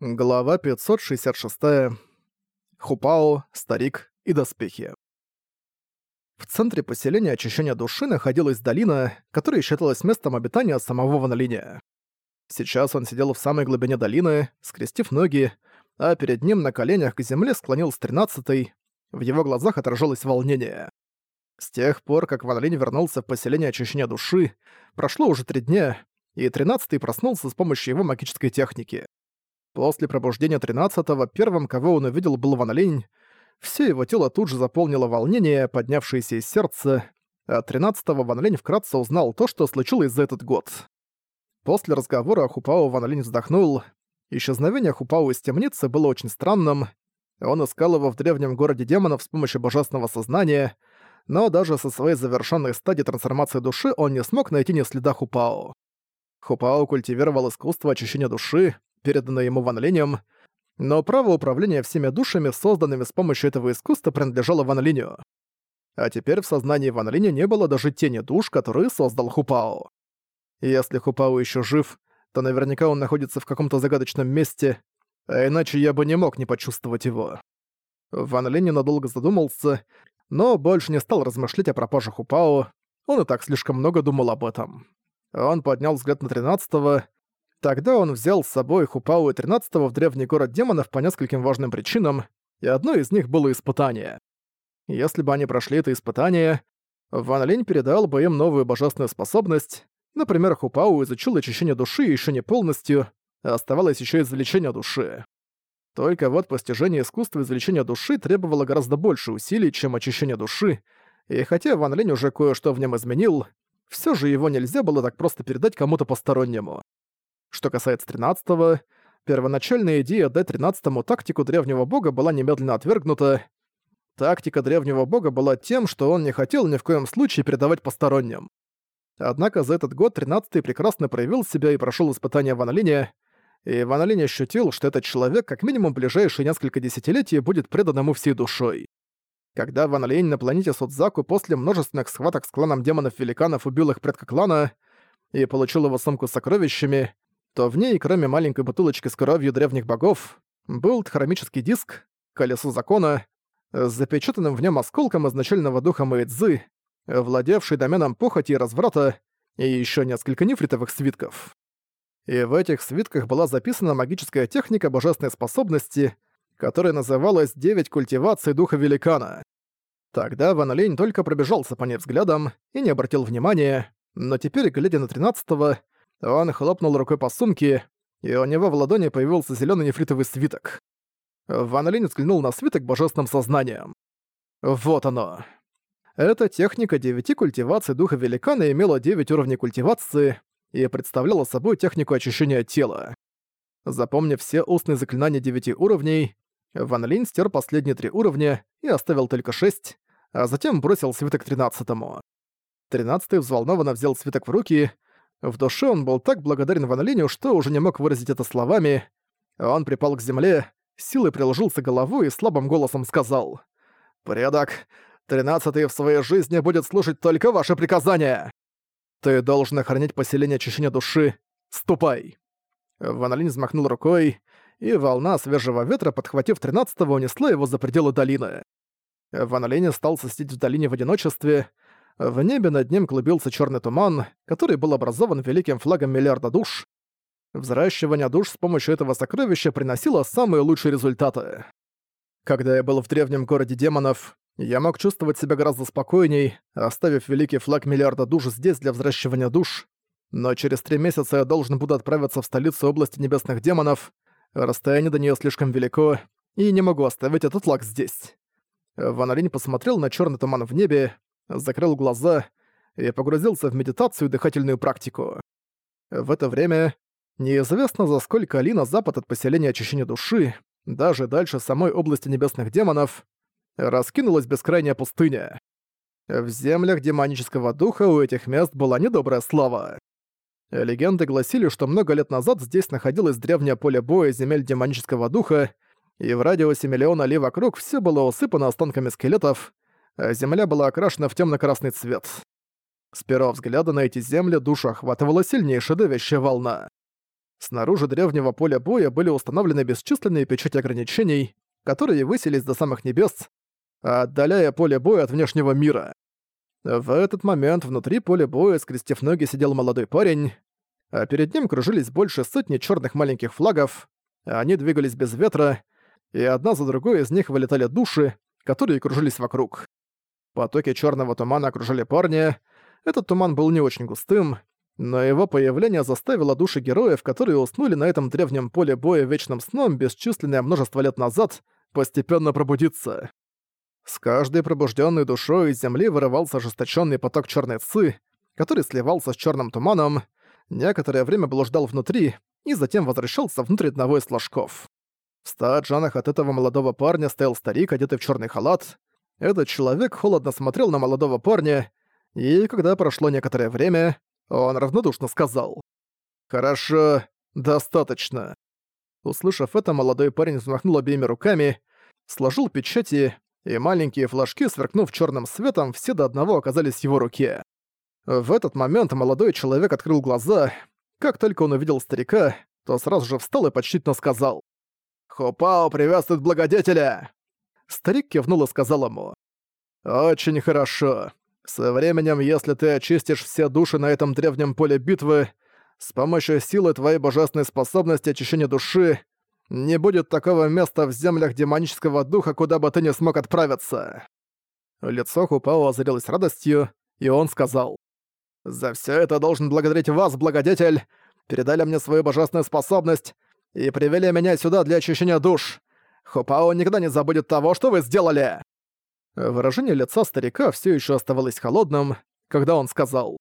Глава 566. Хупао, старик и доспехи. В центре поселения очищения души находилась долина, которая считалась местом обитания самого Ван Линя. Сейчас он сидел в самой глубине долины, скрестив ноги, а перед ним на коленях к земле склонился тринадцатый. В его глазах отражалось волнение. С тех пор, как Ван Линь вернулся в поселение очищения души, прошло уже три дня, и тринадцатый проснулся с помощью его магической техники. После пробуждения 13-го первым, кого он увидел, был Ван Линь. Всё его тело тут же заполнило волнение, поднявшееся из сердца. А 13-го Ван Линь вкратце узнал то, что случилось за этот год. После разговора Хупао Ван Линь вздохнул. Исчезновение Хупао из темницы было очень странным. Он искал его в древнем городе демонов с помощью божественного сознания, но даже со своей завершенной стадии трансформации души он не смог найти ни следа Хупао. Хупао культивировал искусство очищения души, переданное ему Ван Линем, но право управления всеми душами, созданными с помощью этого искусства, принадлежало Ван Линю. А теперь в сознании Ван Линя не было даже тени душ, которые создал Хупао. Если Хупао еще жив, то наверняка он находится в каком-то загадочном месте, а иначе я бы не мог не почувствовать его. Ван Линь надолго задумался, но больше не стал размышлять о пропаже Хупао, он и так слишком много думал об этом. Он поднял взгляд на тринадцатого, Тогда он взял с собой Хупау и 13-го в древний город демонов по нескольким важным причинам, и одной из них было испытание. Если бы они прошли это испытание, Ван Линь передал бы им новую божественную способность. Например, Хупау изучил очищение души еще не полностью, а оставалось еще извлечение души. Только вот постижение искусства извлечения души требовало гораздо больше усилий, чем очищение души, и хотя Ван Линь уже кое-что в нем изменил, все же его нельзя было так просто передать кому-то постороннему. Что касается 13-го, первоначальная идея дать 13-му тактику древнего бога была немедленно отвергнута. Тактика древнего бога была тем, что он не хотел ни в коем случае передавать посторонним. Однако за этот год 13-й прекрасно проявил себя и прошел испытание Ван Линя, и Ван Линь ощутил, что этот человек как минимум ближайшие несколько десятилетий будет предан ему всей душой. Когда Ван Линь на планете Судзаку после множественных схваток с кланом демонов-великанов убил их предка клана и получил его сумку с сокровищами, то в ней, кроме маленькой бутылочки с кровью древних богов, был хромический диск, колесо закона, с запечатанным в нем осколком изначального духа Мэйдзы, владевший доменом похоти и разврата, и еще несколько нефритовых свитков. И в этих свитках была записана магическая техника божественной способности, которая называлась «Девять культиваций духа великана». Тогда Ван Лень только пробежался по ней взглядом и не обратил внимания, но теперь, глядя на тринадцатого, он хлопнул рукой по сумке, и у него в ладони появился зелёный нефритовый свиток. Ван Линь взглянул на свиток божественным сознанием. Вот оно. Эта техника девяти культиваций духа великана имела девять уровней культивации и представляла собой технику очищения тела. Запомнив все устные заклинания девяти уровней, Ван Линь стер последние три уровня и оставил только шесть, а затем бросил свиток тринадцатому. Тринадцатый взволнованно взял свиток в руки в душе он был так благодарен Ван что уже не мог выразить это словами. Он припал к земле, силой приложился головой и слабым голосом сказал. «Предок, тринадцатый в своей жизни будет слушать только ваши приказания! Ты должен охранять поселение очищения души. Ступай!» Ван Линь взмахнул рукой, и волна свежего ветра, подхватив тринадцатого, унесла его за пределы долины. Ван стал сидеть в долине в одиночестве, в небе над ним клубился черный туман, который был образован великим флагом миллиарда душ. Взращивание душ с помощью этого сокровища приносило самые лучшие результаты. Когда я был в древнем городе демонов, я мог чувствовать себя гораздо спокойней, оставив великий флаг миллиарда душ здесь для взращивания душ. Но через три месяца я должен буду отправиться в столицу области небесных демонов. Расстояние до нее слишком велико, и не могу оставить этот флаг здесь. Ван посмотрел на черный туман в небе, закрыл глаза и погрузился в медитацию и дыхательную практику. В это время, неизвестно за сколько ли на запад от поселения очищения души, даже дальше самой области небесных демонов, раскинулась бескрайняя пустыня. В землях демонического духа у этих мест была недобрая слава. Легенды гласили, что много лет назад здесь находилось древнее поле боя земель демонического духа, и в радиусе миллиона ли вокруг все было усыпано останками скелетов, а земля была окрашена в темно-красный цвет. С первого взгляда на эти земли душу охватывала сильнейшая давящая волна. Снаружи древнего поля боя были установлены бесчисленные печати ограничений, которые высились до самых небес, отдаляя поле боя от внешнего мира. В этот момент внутри поля боя, скрестив ноги, сидел молодой парень, а перед ним кружились больше сотни черных маленьких флагов, они двигались без ветра, и одна за другой из них вылетали души, которые кружились вокруг. Потоки черного тумана окружали парня, этот туман был не очень густым, но его появление заставило души героев, которые уснули на этом древнем поле боя вечным сном бесчисленное множество лет назад, постепенно пробудиться. С каждой пробужденной душой из земли вырывался ожесточенный поток черной цы, который сливался с черным туманом, некоторое время блуждал внутри и затем возвращался внутрь одного из флажков. В ста джанах от этого молодого парня стоял старик, одетый в черный халат. Этот человек холодно смотрел на молодого парня, и когда прошло некоторое время, он равнодушно сказал. «Хорошо, достаточно». Услышав это, молодой парень взмахнул обеими руками, сложил печати, и маленькие флажки, сверкнув черным светом, все до одного оказались в его руке. В этот момент молодой человек открыл глаза. Как только он увидел старика, то сразу же встал и почтительно сказал. «Хупао приветствует благодетеля!» Старик кивнул и сказал ему. «Очень хорошо. Со временем, если ты очистишь все души на этом древнем поле битвы, с помощью силы твоей божественной способности очищения души, не будет такого места в землях демонического духа, куда бы ты не смог отправиться». Лицо Хупао озарилось радостью, и он сказал, «За все это должен благодарить вас, благодетель. Передали мне свою божественную способность и привели меня сюда для очищения душ. Хупао никогда не забудет того, что вы сделали!» Выражение лица старика все еще оставалось холодным, когда он сказал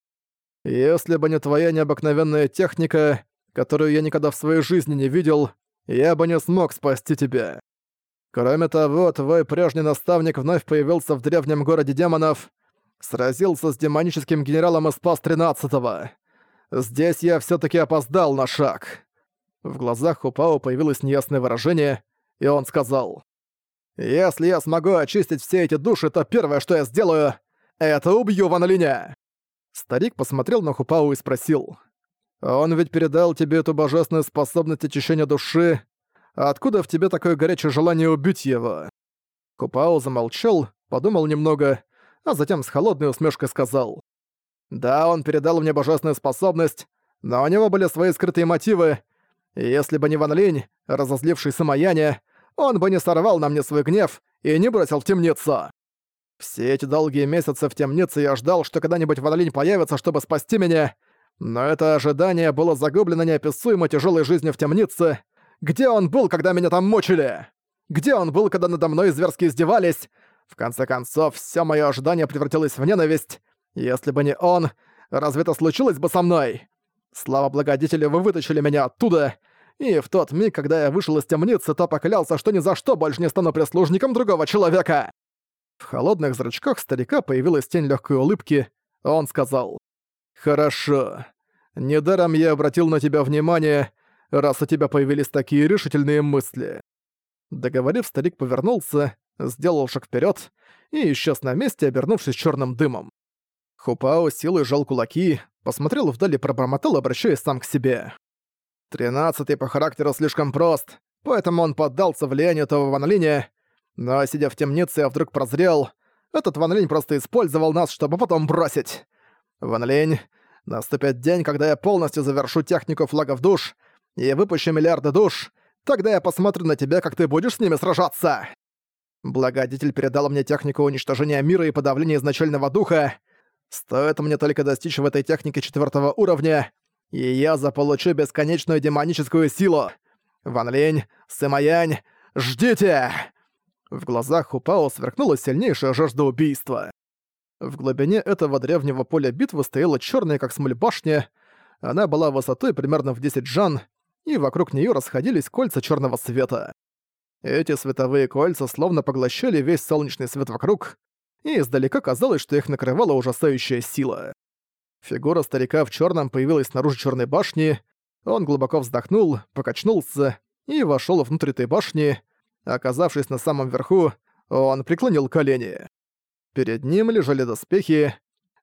«Если бы не твоя необыкновенная техника, которую я никогда в своей жизни не видел, я бы не смог спасти тебя. Кроме того, твой прежний наставник вновь появился в древнем городе демонов, сразился с демоническим генералом и спас тринадцатого. Здесь я все таки опоздал на шаг». В глазах Хупао появилось неясное выражение, и он сказал если я смогу очистить все эти души, то первое, что я сделаю, это убью Ван Линя!» Старик посмотрел на Хупау и спросил. «Он ведь передал тебе эту божественную способность очищения души. Откуда в тебе такое горячее желание убить его?» Хупао замолчал, подумал немного, а затем с холодной усмешкой сказал. «Да, он передал мне божественную способность, но у него были свои скрытые мотивы, если бы не Ван Линь, разозливший Самаяне, он бы не сорвал на мне свой гнев и не бросил в темницу. Все эти долгие месяцы в темнице я ждал, что когда-нибудь Ван появится, чтобы спасти меня, но это ожидание было загублено неописуемо тяжелой жизнью в темнице. Где он был, когда меня там мучили? Где он был, когда надо мной зверски издевались? В конце концов, все мое ожидание превратилось в ненависть. Если бы не он, разве это случилось бы со мной? Слава благодетелю, вы вытащили меня оттуда, и в тот миг, когда я вышел из темницы, то поклялся, что ни за что больше не стану прислужником другого человека. В холодных зрачках старика появилась тень легкой улыбки, он сказал, «Хорошо. Недаром я обратил на тебя внимание, раз у тебя появились такие решительные мысли». Договорив, старик повернулся, сделал шаг вперед и исчез на месте, обернувшись черным дымом. Хупао силой сжал кулаки, посмотрел вдали пробормотал, обращаясь сам к себе. Тринадцатый по характеру слишком прост, поэтому он поддался влиянию этого Ван Линя, но, сидя в темнице, я вдруг прозрел. Этот Ван Линь просто использовал нас, чтобы потом бросить. Ван Линь, наступит день, когда я полностью завершу технику флагов душ и выпущу миллиарды душ, тогда я посмотрю на тебя, как ты будешь с ними сражаться. Благодетель передал мне технику уничтожения мира и подавления изначального духа. Стоит мне только достичь в этой технике четвертого уровня, и я заполучу бесконечную демоническую силу. Ван Линь, Сымаянь, ждите!» В глазах Хупао сверкнула сильнейшая жажда убийства. В глубине этого древнего поля битвы стояла черная как смоль башня. Она была высотой примерно в 10 джан, и вокруг нее расходились кольца черного света. Эти световые кольца словно поглощали весь солнечный свет вокруг, и издалека казалось, что их накрывала ужасающая сила. Фигура старика в черном появилась снаружи черной башни. Он глубоко вздохнул, покачнулся и вошел внутрь этой башни. Оказавшись на самом верху, он преклонил колени. Перед ним лежали доспехи.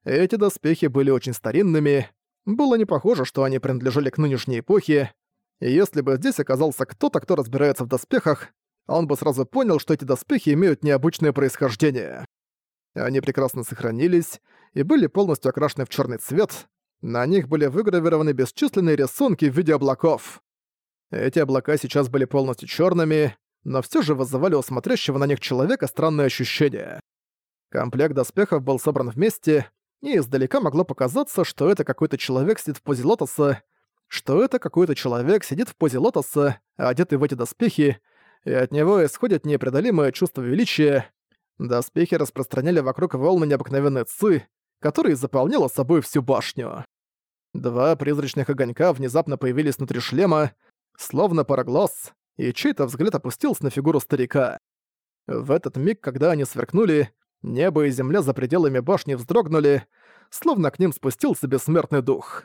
Эти доспехи были очень старинными. Было не похоже, что они принадлежали к нынешней эпохе. И если бы здесь оказался кто-то, кто разбирается в доспехах, он бы сразу понял, что эти доспехи имеют необычное происхождение. Они прекрасно сохранились и были полностью окрашены в черный цвет. На них были выгравированы бесчисленные рисунки в виде облаков. Эти облака сейчас были полностью черными, но все же вызывали у смотрящего на них человека странное ощущение. Комплект доспехов был собран вместе, и издалека могло показаться, что это какой-то человек сидит в позе лотоса, что это какой-то человек сидит в позе лотоса, одетый в эти доспехи, и от него исходит непреодолимое чувство величия. Доспехи распространяли вокруг волны необыкновенной ци, которая заполняла собой всю башню. Два призрачных огонька внезапно появились внутри шлема, словно пароглаз, и чей-то взгляд опустился на фигуру старика. В этот миг, когда они сверкнули, небо и земля за пределами башни вздрогнули, словно к ним спустился бессмертный дух.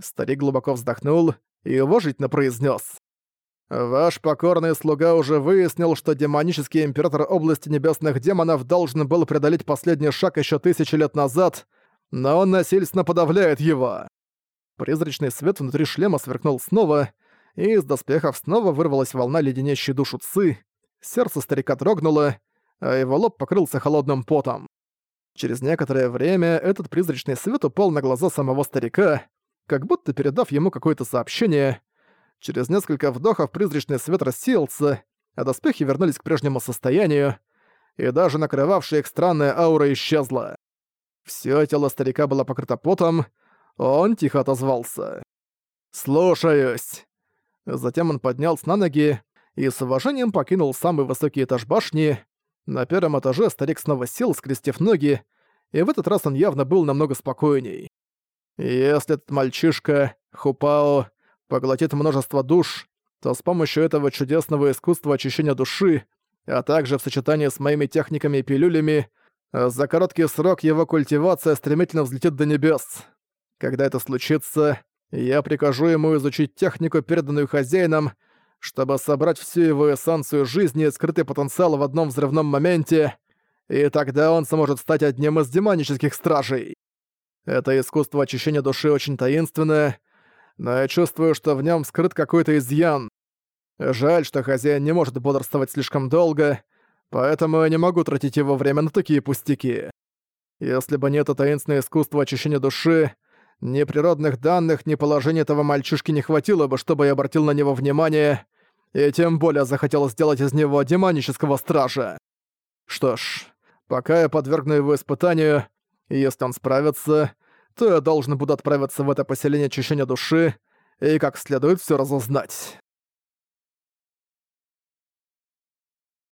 Старик глубоко вздохнул и уважительно произнес: «Ваш покорный слуга уже выяснил, что демонический император области небесных демонов должен был преодолеть последний шаг еще тысячи лет назад, но он насильственно подавляет его». Призрачный свет внутри шлема сверкнул снова, и из доспехов снова вырвалась волна леденящей душу ци, сердце старика дрогнуло, а его лоб покрылся холодным потом. Через некоторое время этот призрачный свет упал на глаза самого старика, как будто передав ему какое-то сообщение, Через несколько вдохов призрачный свет рассеялся, а доспехи вернулись к прежнему состоянию, и даже накрывавшая их странная аура исчезла. Всё тело старика было покрыто потом, он тихо отозвался. «Слушаюсь!» Затем он поднялся на ноги и с уважением покинул самый высокий этаж башни. На первом этаже старик снова сел, скрестив ноги, и в этот раз он явно был намного спокойней. Если этот мальчишка, Хупао, поглотит множество душ, то с помощью этого чудесного искусства очищения души, а также в сочетании с моими техниками и пилюлями, за короткий срок его культивация стремительно взлетит до небес. Когда это случится, я прикажу ему изучить технику, переданную хозяином, чтобы собрать всю его эссенцию жизни и скрытый потенциал в одном взрывном моменте, и тогда он сможет стать одним из демонических стражей. Это искусство очищения души очень таинственное, но я чувствую, что в нем скрыт какой-то изъян. Жаль, что хозяин не может бодрствовать слишком долго, поэтому я не могу тратить его время на такие пустяки. Если бы не это таинственное искусство очищения души, ни природных данных, ни положения этого мальчишки не хватило бы, чтобы я обратил на него внимание, и тем более захотел сделать из него демонического стража. Что ж, пока я подвергну его испытанию, если он справится, то я должен буду отправиться в это поселение очищения души и как следует все разузнать.